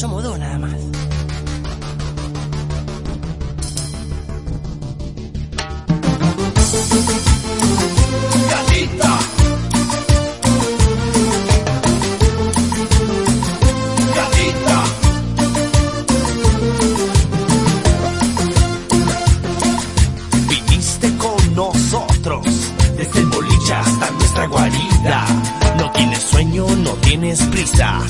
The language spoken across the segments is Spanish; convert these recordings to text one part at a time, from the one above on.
Somos nada más. Gatita. Gatita. Viniste con nosotros desde el boliche hasta nuestra guarida. No tienes sueño, no tienes prisa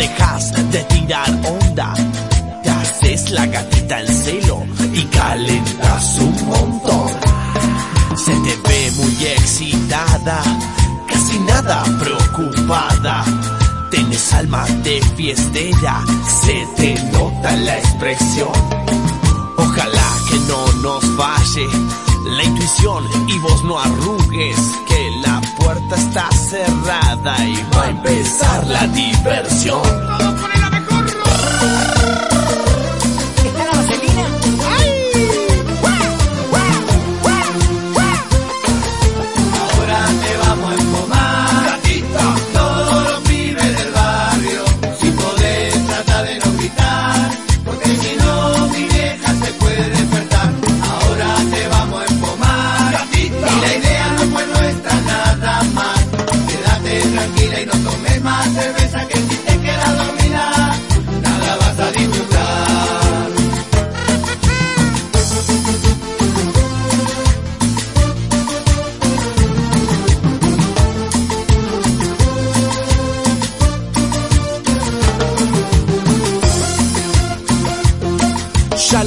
dejas de tirar onda. Te haces la gatita en celo y calentas un montón. Se te ve muy excitada, casi nada preocupada. Tienes alma de fiestera, se te nota la expresión. Ojalá que no nos falle la intuición y vos no arrugues, que la puerta está cerrada y va a empezar la diversión. ¿Está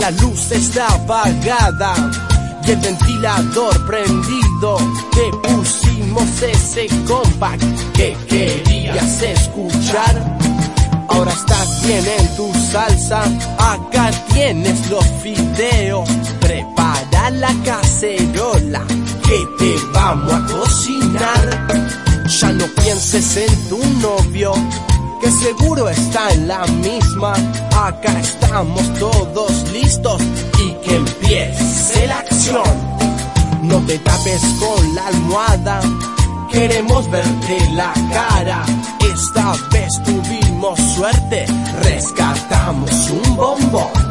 la luz está apagada y el ventilador prendido. Te pusimos ese compact que querías escuchar. Ahora estás bien en tu salsa, acá tienes los videos. Prepara la cacerola que te vamos a cocinar. Ya no pienses en tu novio, que seguro está en la misma. Acá estamos todos listos y que empiece la acción. No te tapes con la almohada, queremos verte la cara. Esta vez tuvimos suerte, rescatamos un bombón.